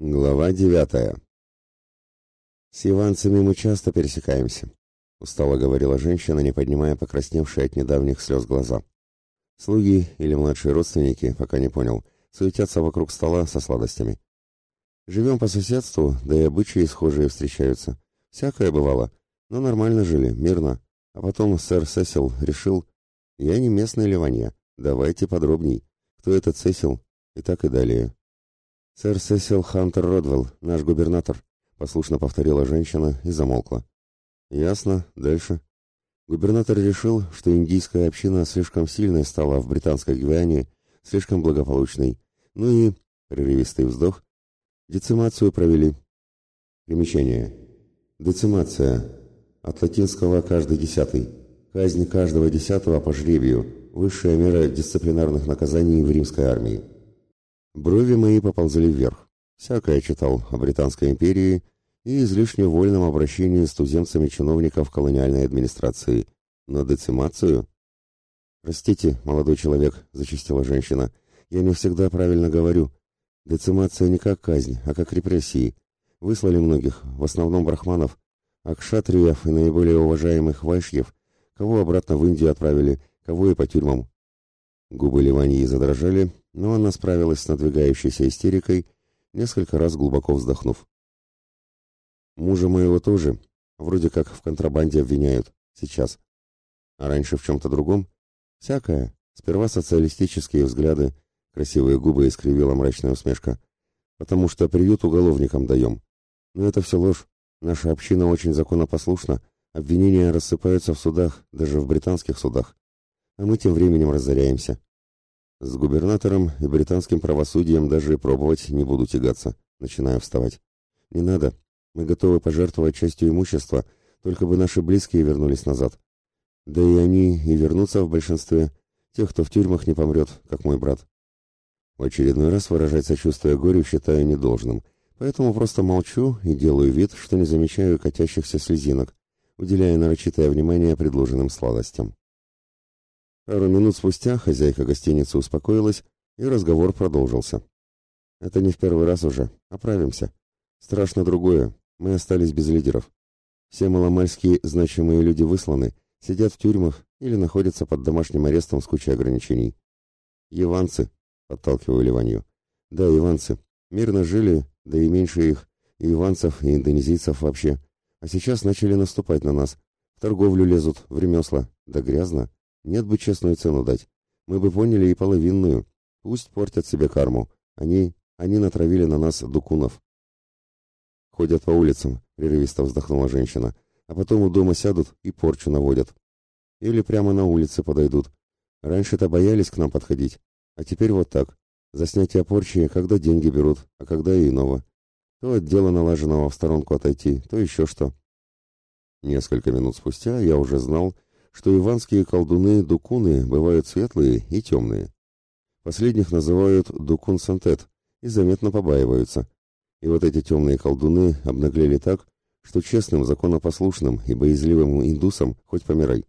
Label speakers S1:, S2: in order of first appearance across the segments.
S1: Глава девятая. «С иванцами мы часто пересекаемся», — устало говорила женщина, не поднимая покрасневшие от недавних слез глаза. Слуги или младшие родственники, пока не понял, суетятся вокруг стола со сладостями. Живем по соседству, да и обычаи схожие встречаются. Всякое бывало, но нормально жили, мирно. А потом сэр Сесил решил, я не местный ливанья, давайте подробней, кто этот Сесил, и так и далее. «Сэр Сесил Хантер Родвелл, наш губернатор», — послушно повторила женщина и замолкла. «Ясно. Дальше». Губернатор решил, что индийская община слишком сильной стала в британской Гвиане, слишком благополучной. Ну и, прерывистый вздох, децимацию провели. Примечание. Децимация. От латинского «каждый десятый». Казнь каждого десятого по жребию. Высшая мера дисциплинарных наказаний в римской армии. Брови мои поползли вверх. Всякое читал о Британской империи и излишне вольном обращении с туземцами чиновников колониальной администрации. Но децимацию? «Простите, молодой человек», — зачастила женщина, — «я не всегда правильно говорю. Децимация не как казнь, а как репрессии. Выслали многих, в основном брахманов, а кшатриев и наиболее уважаемых вайшьев, кого обратно в Индию отправили, кого и по тюрьмам». Губы Ливании задрожали, но она справилась с надвигающейся истерикой, несколько раз глубоко вздохнув. Мужа моего тоже, вроде как в контрабанде обвиняют, сейчас. А раньше в чем-то другом? Всякое. Сперва социалистические взгляды, красивые губы искривила мрачная усмешка. Потому что приют уголовникам даем. Но это все ложь. Наша община очень законопослушна, обвинения рассыпаются в судах, даже в британских судах. А мы тем временем разоряемся. С губернатором и британским правосудием даже пробовать не буду тягаться. Начинаю вставать. Не надо. Мы готовы пожертвовать частью имущества, только бы наши близкие вернулись назад. Да и они и вернутся в большинстве. Тех, кто в тюрьмах не помрет, как мой брат. В очередной раз выражать сочувствие горю считаю недолжным, поэтому просто молчу и делаю вид, что не замечаю катящихся слезинок, уделяя нарочитое внимание предложенным сладостям. Пару минут спустя хозяйка гостиницы успокоилась, и разговор продолжился. «Это не в первый раз уже. Оправимся. Страшно другое. Мы остались без лидеров. Все маломальские значимые люди высланы, сидят в тюрьмах или находятся под домашним арестом с кучей ограничений. Иванцы, подталкиваю Ливанью. Да, иванцы. Мирно жили, да и меньше их, и иванцев, и индонезийцев вообще. А сейчас начали наступать на нас. В торговлю лезут, в ремесла. Да грязно. Нет бы честную цену дать. Мы бы поняли и половинную. Пусть портят себе карму. Они, они натравили на нас дукунов. Ходят по улицам, прерывисто вздохнула женщина, а потом у дома сядут и порчу наводят. Или прямо на улице подойдут. Раньше-то боялись к нам подходить, а теперь вот так. За снятие порчи, когда деньги берут, а когда и иного. То от дела налаженного в сторонку отойти, то еще что. Несколько минут спустя я уже знал, что иванские колдуны-дукуны бывают светлые и темные. Последних называют дукун-сантет и заметно побаиваются. И вот эти темные колдуны обнаглели так, что честным, законопослушным и боязливым индусам хоть помирай.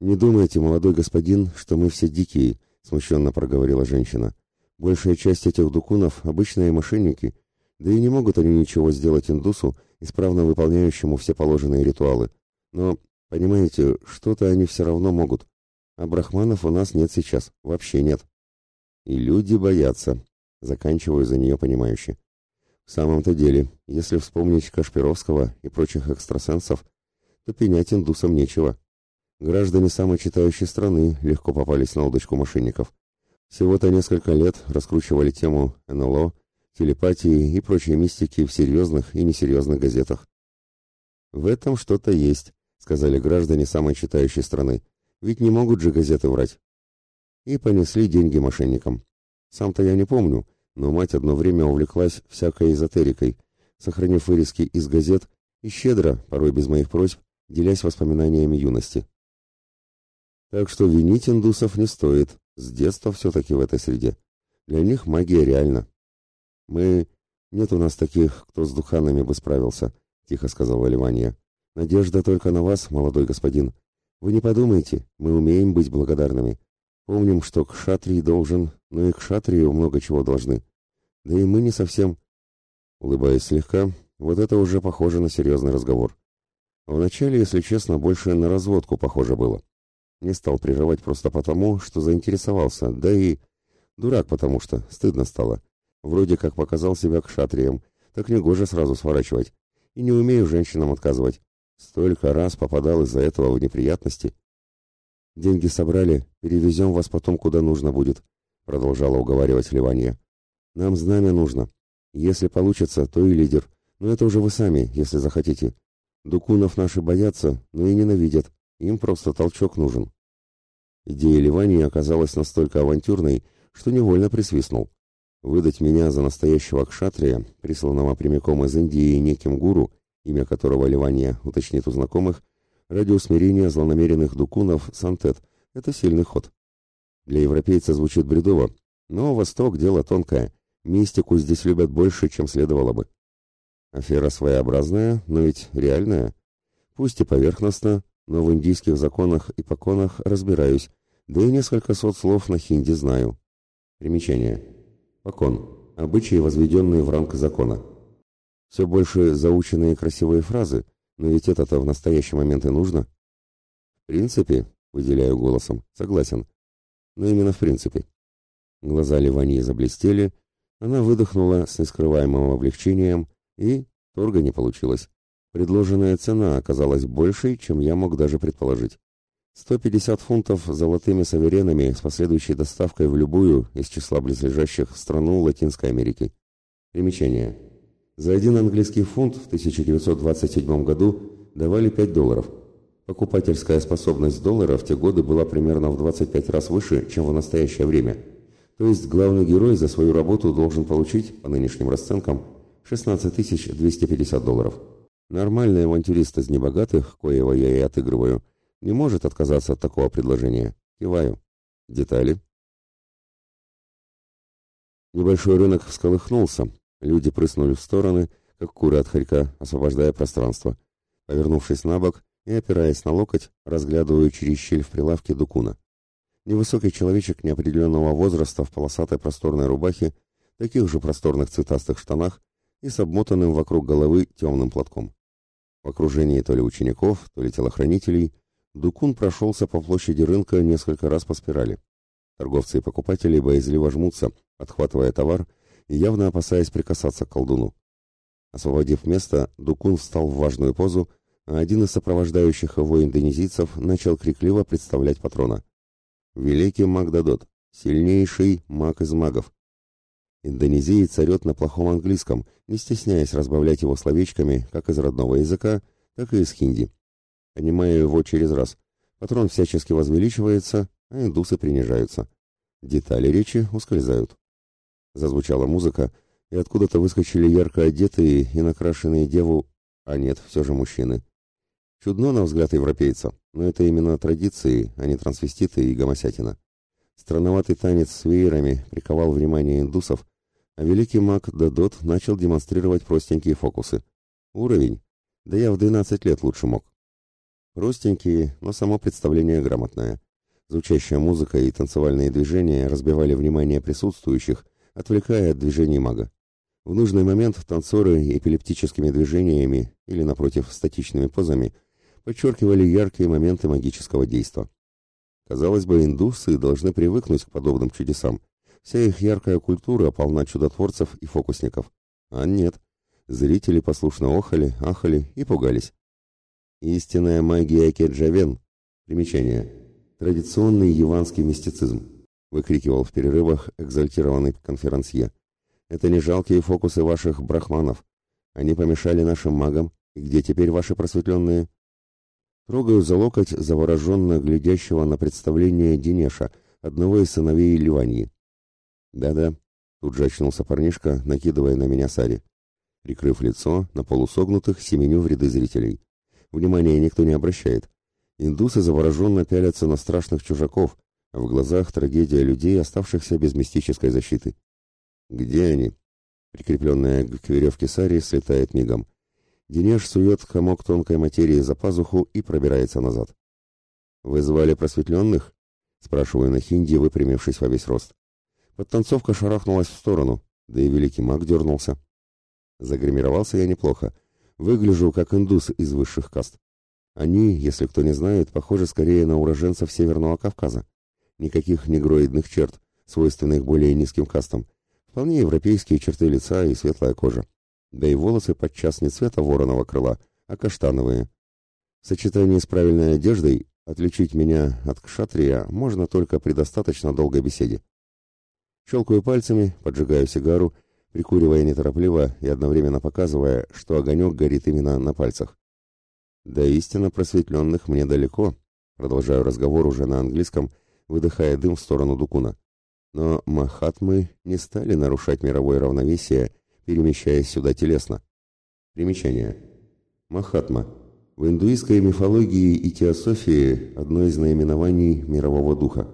S1: «Не думайте, молодой господин, что мы все дикие», — смущенно проговорила женщина. «Большая часть этих дукунов — обычные мошенники, да и не могут они ничего сделать индусу, исправно выполняющему все положенные ритуалы. Но Понимаете, что-то они все равно могут. А брахманов у нас нет сейчас, вообще нет. И люди боятся. Заканчиваю за нее понимающе. В самом-то деле, если вспомнить Кашпировского и прочих экстрасенсов, то пенять индусам нечего. Граждане самой читающей страны легко попались на удочку мошенников. Всего-то несколько лет раскручивали тему НЛО, телепатии и прочей мистики в серьезных и несерьезных газетах. В этом что-то есть, сказали граждане самой читающей страны. Ведь не могут же газеты врать. И понесли деньги мошенникам. Сам-то я не помню, но мать одно время увлеклась всякой эзотерикой, сохранив вырезки из газет и щедро, порой без моих просьб, делясь воспоминаниями юности. Так что винить индусов не стоит, с детства все-таки в этой среде. Для них магия реальна. Мы... Нет у нас таких, кто с духанами бы справился, тихо сказала Ливания. Надежда только на вас, молодой господин. Вы не подумайте, мы умеем быть благодарными. Помним, что к шатрии должен, но и к шатрию много чего должны. Да и мы не совсем... Улыбаясь слегка, вот это уже похоже на серьезный разговор. Вначале, если честно, больше на разводку похоже было. Не стал прерывать просто потому, что заинтересовался, да и... Дурак потому что, стыдно стало. Вроде как показал себя к шатриям, так негоже сразу сворачивать. И не умею женщинам отказывать. Столько раз попадал из-за этого в неприятности. Деньги собрали, перевезем вас потом куда нужно будет, продолжала уговаривать Ливания. Нам знамя нужно. Если получится, то и лидер. Но это уже вы сами, если захотите. Дукунов наши боятся, но и ненавидят. Им просто толчок нужен. Идея Ливании оказалась настолько авантюрной, что невольно присвистнул. Выдать меня за настоящего кшатрия, присланного прямиком из Индии неким гуру, имя которого Ливания уточнит у знакомых, ради усмирения злонамеренных дукунов Сантет – это сильный ход. Для европейца звучит бредово, но Восток – дело тонкое, мистику здесь любят больше, чем следовало бы. Афера своеобразная, но ведь реальная. Пусть и поверхностно, но в индийских законах и поконах разбираюсь, да и несколько сот слов на хинди знаю. Примечание. Покон. Обычаи, возведенные в ранг закона. Все больше заученные красивые фразы, но ведь это-то в настоящий момент и нужно. В принципе, выделяю голосом, согласен. Но именно в принципе. Глаза Ливании заблестели, она выдохнула с нескрываемым облегчением, и торга не получилось. Предложенная цена оказалась большей, чем я мог даже предположить. 150 фунтов золотыми саверенами с последующей доставкой в любую из числа близлежащих страну Латинской Америки. Примечание. За один английский фунт в 1927 году давали 5 долларов. Покупательская способность доллара в те годы была примерно в 25 раз выше, чем в настоящее время. То есть главный герой за свою работу должен получить, по нынешним расценкам, 16 250 долларов. Нормальный авантюрист из небогатых, коего я и отыгрываю, не может отказаться от такого предложения. Киваю. Детали. Небольшой рынок всколыхнулся. Люди прыснули в стороны, как куры от хорька, освобождая пространство. Повернувшись на бок и опираясь на локоть, разглядываю через щель в прилавке Дукуна. Невысокий человечек неопределенного возраста в полосатой просторной рубахе, таких же просторных цветастых штанах и с обмотанным вокруг головы темным платком. В окружении то ли учеников, то ли телохранителей, Дукун прошелся по площади рынка несколько раз по спирали. Торговцы и покупатели боязливо жмутся, отхватывая товар явно опасаясь прикасаться к колдуну. Освободив место, Дукун встал в важную позу, а один из сопровождающих его индонезийцев начал крикливо представлять патрона. «Великий маг Дадот, сильнейший маг из магов, Индонезиец орет на плохом английском, не стесняясь разбавлять его словечками как из родного языка, так и из хинди. Понимаю его через раз. Патрон всячески возвеличивается, а индусы принижаются. Детали речи ускользают. Зазвучала музыка, и откуда-то выскочили ярко одетые и накрашенные деву, а нет, все же мужчины. Чудно на взгляд европейца, но это именно традиции, а не трансвеститы и гомосятина. Странноватый танец с веерами приковал внимание индусов, а великий маг Дадот начал демонстрировать простенькие фокусы. Уровень? Да я в 12 лет лучше мог. Простенькие, но само представление грамотное. Звучащая музыка и танцевальные движения разбивали внимание присутствующих, отвлекая от движений мага. В нужный момент танцоры эпилептическими движениями или, напротив, статичными позами подчеркивали яркие моменты магического действия. Казалось бы, индусы должны привыкнуть к подобным чудесам, Вся их яркая культура полна чудотворцев и фокусников. А нет. Зрители послушно охали, ахали и пугались. Истинная магия Кеджавен. Примечание. Традиционный яванский мистицизм. Выкрикивал в перерывах экзальтированный конферансье. Это не жалкие фокусы ваших брахманов. Они помешали нашим магам. И где теперь ваши просветленные? Трогаю за локоть завороженно глядящего на представление Денеша, одного из сыновей Ливании. «Да-да», — тут же очнулся парнишка, накидывая на меня сари. Прикрыв лицо, на полусогнутых семеню в ряды зрителей. Внимания никто не обращает. Индусы завороженно пялятся на страшных чужаков, в глазах трагедия людей, оставшихся без мистической защиты. «Где они?» Прикрепленная к веревке сари слетает мигом. Денеж сует комок тонкой материи за пазуху и пробирается назад. «Вы звали просветленных?» Спрашиваю на хинди, выпрямившись во весь рост. Подтанцовка шарахнулась в сторону. Да и великий маг дернулся. Загримировался я неплохо. Выгляжу как индус из высших каст. Они, если кто не знает, похожи скорее на уроженцев Северного Кавказа. Никаких негроидных черт, свойственных более низким кастам. Вполне европейские черты лица и светлая кожа. Да и волосы подчас не цвета вороного крыла, а каштановые. В сочетании с правильной одеждой отличить меня от кшатрия можно только при достаточно долгой беседе. Щелкаю пальцами, поджигаю сигару, прикуривая неторопливо и одновременно показывая, что огонек горит именно на пальцах. До истинно просветленных мне далеко, продолжаю разговор уже на английском, выдыхая дым в сторону Дукуна. Но махатмы не стали нарушать мировое равновесие, перемещаясь сюда телесно. Примечание. Махатма. В индуистской мифологии и теософии одно из наименований мирового духа.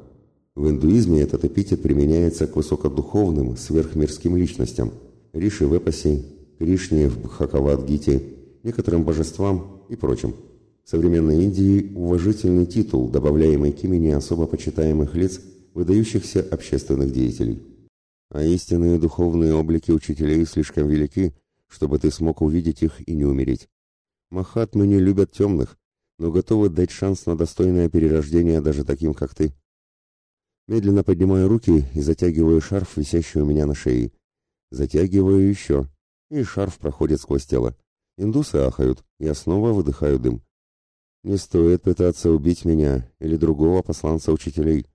S1: В индуизме этот эпитет применяется к высокодуховным, сверхмирским личностям, Риши в эпосе, Кришне в Бхакавадгите, некоторым божествам и прочим. В современной Индии уважительный титул, добавляемый к имени особо почитаемых лиц, выдающихся общественных деятелей. А истинные духовные облики учителей слишком велики, чтобы ты смог увидеть их и не умереть. Махатмы не любят темных, но готовы дать шанс на достойное перерождение даже таким, как ты. Медленно поднимаю руки и затягиваю шарф, висящий у меня на шее. Затягиваю еще, и шарф проходит сквозь тело. Индусы ахают, я снова выдыхаю дым. Не стоит пытаться убить меня или другого посланца учителей.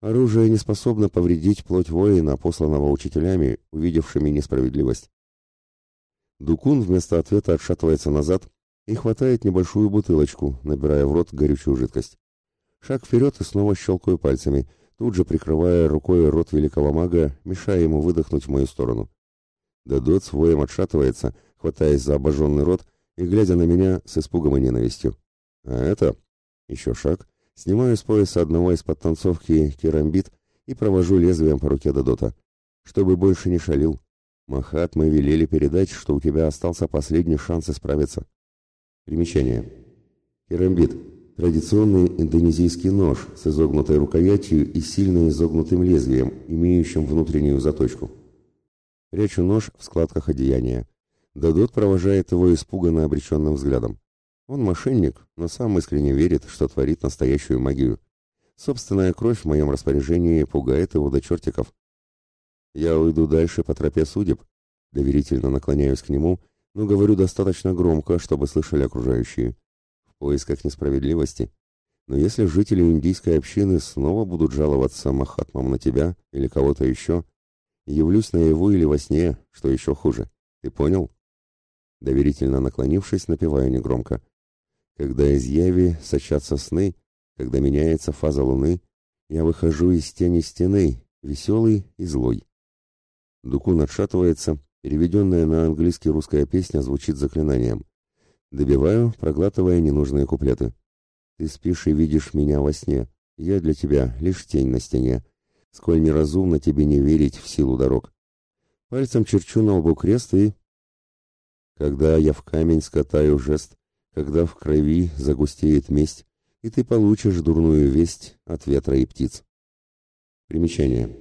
S1: Оружие не способно повредить плоть воина, посланного учителями, увидевшими несправедливость. Дукун вместо ответа отшатывается назад и хватает небольшую бутылочку, набирая в рот горючую жидкость. Шаг вперед и снова щелкаю пальцами, тут же прикрывая рукой рот великого мага, мешая ему выдохнуть в мою сторону. Дадот с воем отшатывается, хватаясь за обожженный рот и глядя на меня с испугом и ненавистью. А это... Еще шаг. Снимаю с пояса одного из подтанцовки керамбит и провожу лезвием по руке Дадота. Чтобы больше не шалил. Махат, мы велели передать, что у тебя остался последний шанс исправиться. Примечание. Керамбит. Традиционный индонезийский нож с изогнутой рукоятью и сильно изогнутым лезвием, имеющим внутреннюю заточку. Прячу нож в складках одеяния. Дадот провожает его испуганно обреченным взглядом. Он мошенник, но сам искренне верит, что творит настоящую магию. Собственная кровь в моем распоряжении пугает его до чертиков. Я уйду дальше по тропе судеб, доверительно наклоняюсь к нему, но говорю достаточно громко, чтобы слышали окружающие. В поисках несправедливости. Но если жители индийской общины снова будут жаловаться Махатмам на тебя или кого-то еще, явлюсь наяву или во сне, что еще хуже. Ты понял? доверительно наклонившись, напеваю негромко. Когда из яви сочатся сны, когда меняется фаза луны, я выхожу из тени стены, веселый и злой. Дукун отшатывается, переведенная на английский русская песня звучит заклинанием. Добиваю, проглатывая ненужные куплеты. Ты спишь и видишь меня во сне, я для тебя лишь тень на стене. Сколь неразумно тебе не верить в силу дорог. Пальцем черчу на лбу крест и когда я в камень скатаю жест, когда в крови загустеет месть, и ты получишь дурную весть от ветра и птиц. Примечание.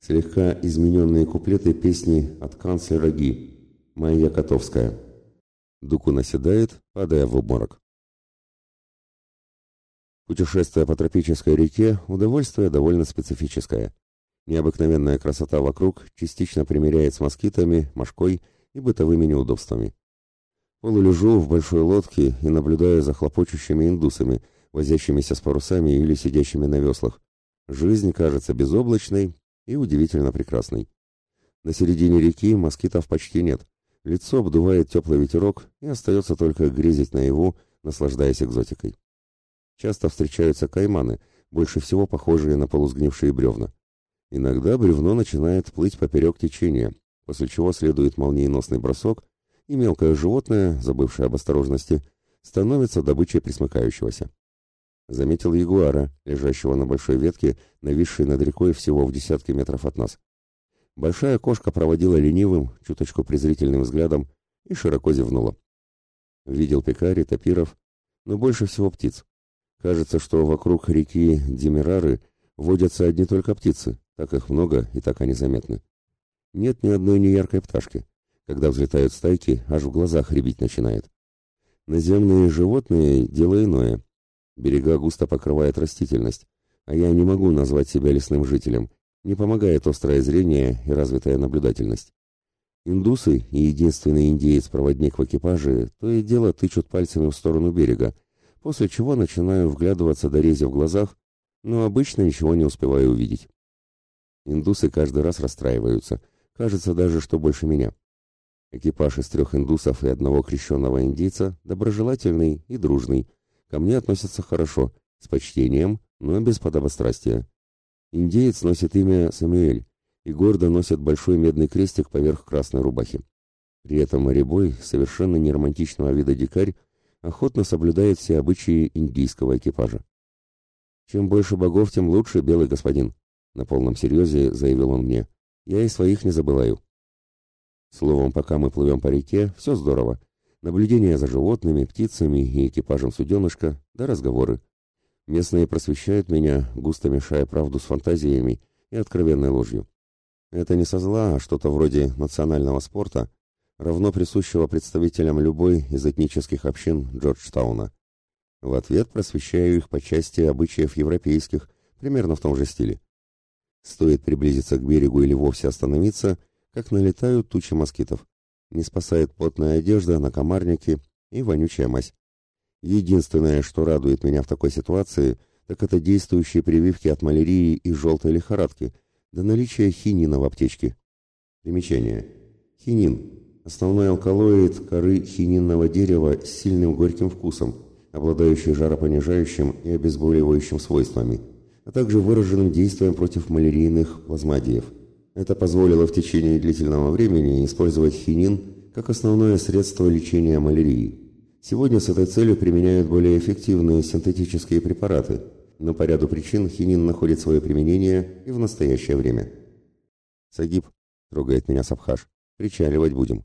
S1: Слегка измененные куплеты песни от канцлера Ги, Майя Котовская. Дуку наседает, падая в обморок. Путешествие по тропической реке – удовольствие довольно специфическое. Необыкновенная красота вокруг частично примеряет с москитами, мошкой – и бытовыми неудобствами. Полулежу в большой лодке и наблюдаю за хлопочущими индусами, возящимися с парусами или сидящими на веслах. Жизнь кажется безоблачной и удивительно прекрасной. На середине реки москитов почти нет. Лицо обдувает теплый ветерок, и остается только грезить наяву, наслаждаясь экзотикой. Часто встречаются кайманы, больше всего похожие на полусгнившие бревна. Иногда бревно начинает плыть поперек течения, после чего следует молниеносный бросок, и мелкое животное, забывшее об осторожности, становится добычей присмыкающегося. Заметил ягуара, лежащего на большой ветке, нависшей над рекой всего в десятки метров от нас. Большая кошка проводила ленивым, чуточку презрительным взглядом и широко зевнула. Видел пекари, топиров, но больше всего птиц. Кажется, что вокруг реки Демирары водятся одни только птицы, так их много и так они заметны. нет ни одной неяркой пташки. Когда взлетают стайки, аж в глазах рябить начинает. Наземные животные – дело иное. Берега густо покрывает растительность, а я не могу назвать себя лесным жителем. Не помогает острое зрение и развитая наблюдательность. Индусы и единственный индеец-проводник в экипаже то и дело тычут пальцами в сторону берега, после чего начинаю вглядываться до рези в глазах, но обычно ничего не успеваю увидеть. Индусы каждый раз расстраиваются, кажется даже, что больше меня. Экипаж из трех индусов и одного крещенного индейца доброжелательный и дружный. Ко мне относятся хорошо, с почтением, но без подобострастия. Индеец носит имя Самуэль и гордо носит большой медный крестик поверх красной рубахи. При этом моребой, совершенно неромантичного вида дикарь, охотно соблюдает все обычаи индийского экипажа. «Чем больше богов, тем лучше, белый господин», — на полном серьезе заявил он мне. «Я и своих не забываю». Словом, пока мы плывем по реке, все здорово. Наблюдение за животными, птицами и экипажем суденышка, да разговоры. Местные просвещают меня, густо мешая правду с фантазиями и откровенной ложью. Это не со зла, а что-то вроде национального спорта, равно присущего представителям любой из этнических общин Джорджтауна. В ответ просвещаю их по части обычаев европейских, примерно в том же стиле. Стоит приблизиться к берегу или вовсе остановиться – как налетают тучи москитов. Не спасает потная одежда, накомарники и вонючая мазь. Единственное, что радует меня в такой ситуации, так это действующие прививки от малярии и желтой лихорадки, да наличие хинина в аптечке. Примечание. Хинин – основной алкалоид коры хининного дерева с сильным горьким вкусом, обладающий жаропонижающим и обезболивающим свойствами, а также выраженным действием против малярийных плазмодиев – это позволило в течение длительного времени использовать хинин как основное средство лечения малярии. Сегодня с этой целью применяют более эффективные синтетические препараты, но по ряду причин хинин находит свое применение и в настоящее время. «Сагиб», — трогает меня Сабхаш, — «причаливать будем».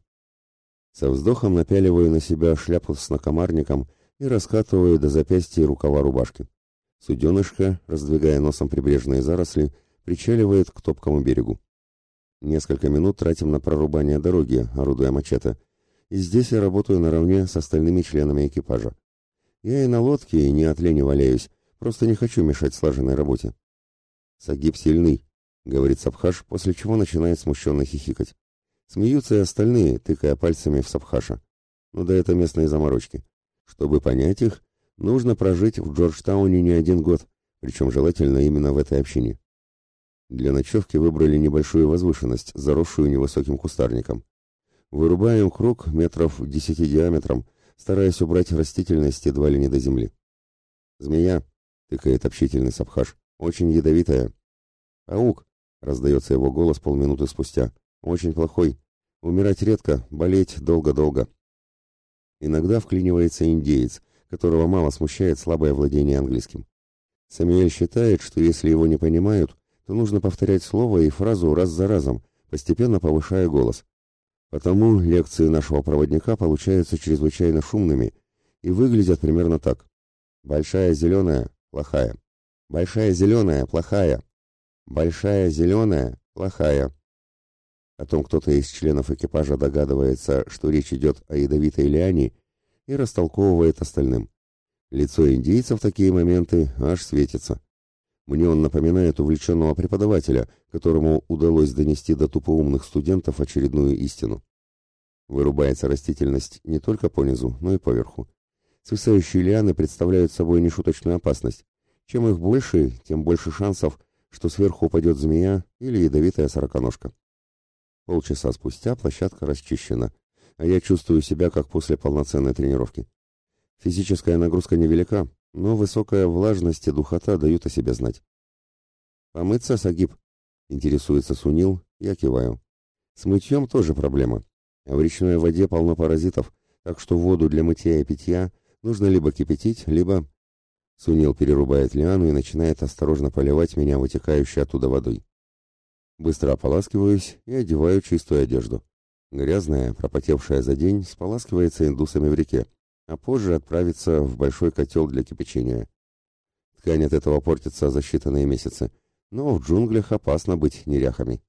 S1: Со вздохом напяливаю на себя шляпу с накомарником и раскатываю до запястья рукава рубашки. Суденышко, раздвигая носом прибрежные заросли, причаливает к топкому берегу. Несколько минут тратим на прорубание дороги, орудуя мачете. И здесь я работаю наравне с остальными членами экипажа. Я и на лодке, и не от лени валяюсь, просто не хочу мешать слаженной работе. Сагиб сильный, говорит Сабхаш, после чего начинает смущенно хихикать. Смеются и остальные, тыкая пальцами в Сабхаша. Ну да это местные заморочки. Чтобы понять их, нужно прожить в Джорджтауне не один год, причем желательно именно в этой общине. Для ночевки выбрали небольшую возвышенность, заросшую невысоким кустарником. Вырубаем круг метров десяти диаметром, стараясь убрать растительность едва ли не до земли. «Змея», — тыкает общительный сапхаш, — «очень ядовитая». «Паук», — раздается его голос полминуты спустя, — «очень плохой. Умирать редко, болеть долго-долго». Иногда вклинивается индеец, которого мало смущает слабое владение английским. Самуэль считает, что если его не понимают, нужно повторять слово и фразу раз за разом, постепенно повышая голос. Потому лекции нашего проводника получаются чрезвычайно шумными и выглядят примерно так. Большая зеленая – плохая. Большая зеленая – плохая. Большая зеленая – плохая. Потом кто-то из членов экипажа догадывается, что речь идет о ядовитой лиане, и растолковывает остальным. Лицо индейца в такие моменты аж светится. Мне он напоминает увлеченного преподавателя, которому удалось донести до тупоумных студентов очередную истину. Вырубается растительность не только по низу, но и поверху. Свисающие лианы представляют собой нешуточную опасность. Чем их больше, тем больше шансов, что сверху упадет змея или ядовитая сороконожка. Полчаса спустя площадка расчищена, а я чувствую себя как после полноценной тренировки. Физическая нагрузка невелика, но высокая влажность и духота дают о себе знать. «Помыться, Сагиб?» — интересуется Сунил, я киваю. «С мытьем тоже проблема. А в речной воде полно паразитов, так что воду для мытья и питья нужно либо кипятить, либо...» Сунил перерубает лиану и начинает осторожно поливать меня вытекающей оттуда водой. Быстро ополаскиваюсь и одеваю чистую одежду. Грязная, пропотевшая за день, споласкивается индусами в реке а позже отправиться в большой котел для кипячения. Ткань от этого портится за считанные месяцы, но в джунглях опасно быть неряхами.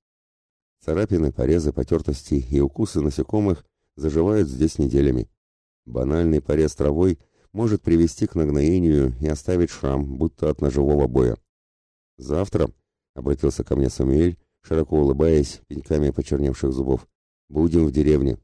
S1: Царапины, порезы, потертости и укусы насекомых заживают здесь неделями. Банальный порез травой может привести к нагноению и оставить шрам, будто от ножевого боя. «Завтра», — обратился ко мне Самуэль, широко улыбаясь, пеньками почерневших зубов, — «будем в деревне.